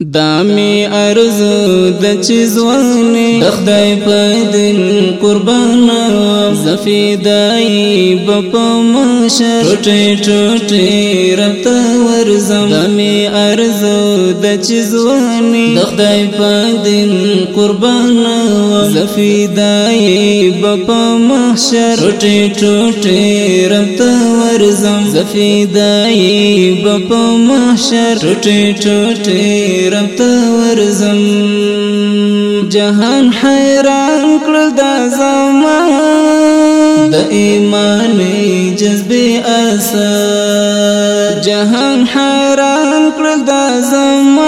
دامي ارزو د چیزونه د خدای په دین قربان زفیدای بپم شر ټوټه ټوټه رت ورزم دامي ارزو د چیزونه د خدای په دین قربان زفیدای بپم شر ټوټه ټوټه رت ورزم زفیدای بپم شر ټوټه ټوټه رب ته ورزم جهان حیران کړل دا زما د ایمان جذبې اثر جهان حیران کړل دا زما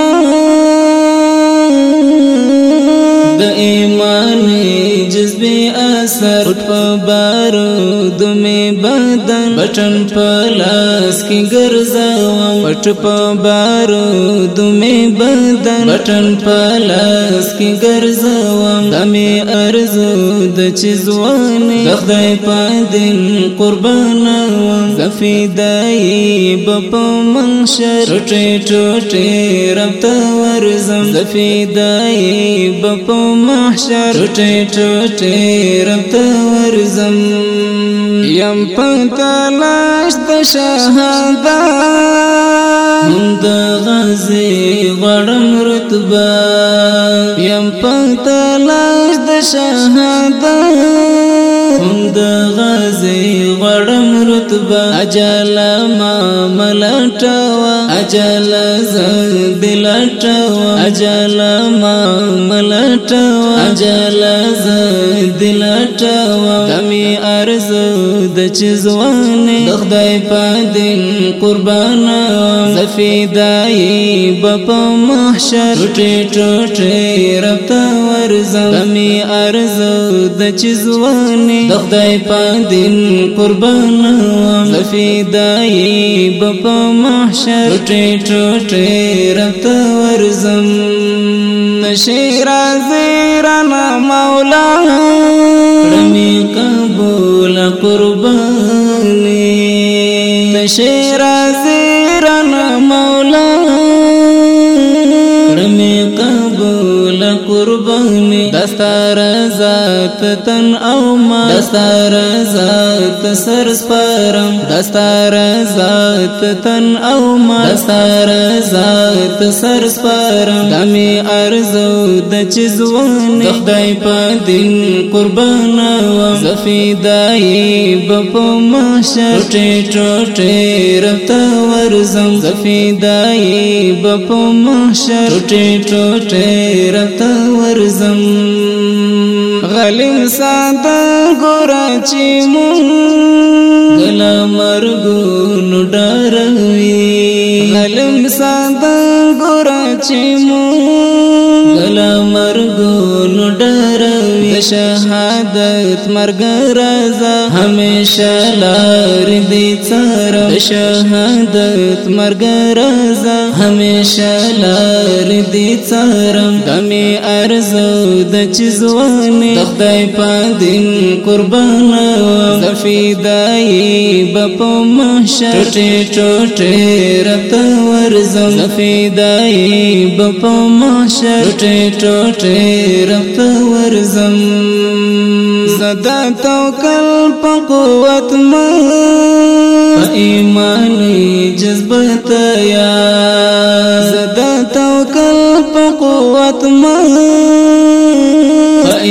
بټن په لاس کې ګرځاوم پټ په بارو دمه بدن بټن په لاس کې ګرځاوم دمه ارزو د چزوانه د خدای په دین قربانا زفیدای بپ منشر ټټه ټټه رب ته ورزم زفیدای بپ محشر ټټه ټټه رب ته ورزم یم پتا تلاش د شهادت مند غزي غړم رتبه يم په تلاش د شهادت مند غزي غړم رتبه اجل ما ملټوا اجل زل دلټوا اجل ما ملټوا اجل زل دلټوا کمی ارزو د چزوانه د خدای په دین قربانا زفیدای بپ محشر ټټ ټټ رب تا ورزم کمی ارزو د چزوانه د خدای په دین قربانا غنم زفیدای بپ محشر ټټ ټټ رت ورزم نشیرا زیرانا مولا رمی قبول قربانی نشیرا زیرانا مولا ټول قرباني دستار ذات تن او ما دستار ذات سر سپارم دستار ذات تن او ما دستار ذات سر سپارم دمي ارزو د چزوان خدای په دین قربان او زفیدای په ماشر ټټ ټټ رته ورزم زفیدای په ماشر ټټ ټټ ته ورزم غلم ساده ګور چې مون غلا مرګو نو ډاروي غلم ساده ګور چې مون غلا مرګو نو ډاروي د شهادت مرګ رضا همیشه لار دې سره شهادت مرګ رضا همیشه لار دې سره دمه ارزو د چزوانه د خدای په دین قربان زفیدای بپ محشر ټټه ټټه رت ورزم زفیدای بپ محشر ټټه ټټه رت ورزم زدا توکل په قوت ما ایمانی جذبت یا زدا توکل په قوت ما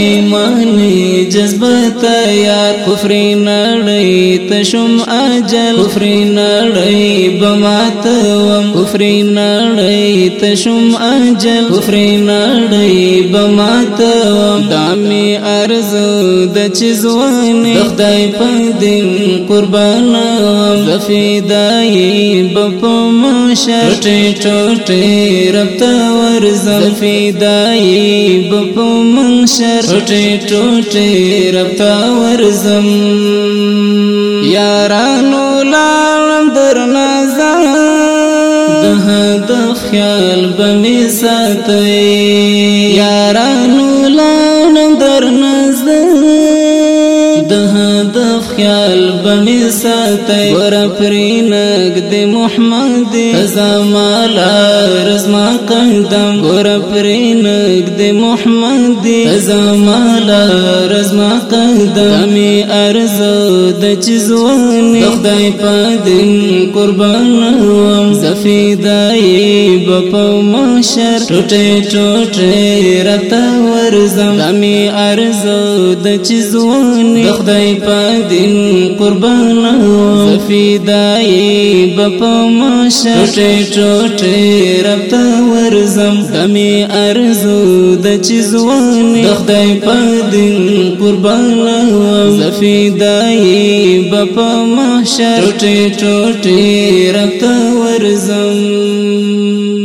ایمانی جذبت یا کفرنا نړۍ تشم اجل کفر نړۍ بماتوم کفر نړۍ تشم اجل کفر نړۍ بماتوم دامي ارزو د چزوانه خدای په دین قربانم زفیدای بپم شټه ټوټه ربته ورزم فیدای بپم شر ټوټه ټوټه ربته ورزم یارانو لالم در نظر ده د خیال بمی ساتئ خیال بمی ساتی ورا پرینک دی محمد تزامال آرز ما قدم ورا پرینک دی محمد تزامال آرز ما قدم کمی ارزو د چیزوانی خدای پا دین قربان وم زفیدائی بپو محشر ٹوٹے ٹوٹے رتا ورزم کمی ارزو د چیزوانی خدای پا دین قربان فدای بپم شټه ټوټه رب ورزم دمي ارزو د چزوان د خدای په دین قربان فدای بپم شټه ټوټه رب ورزم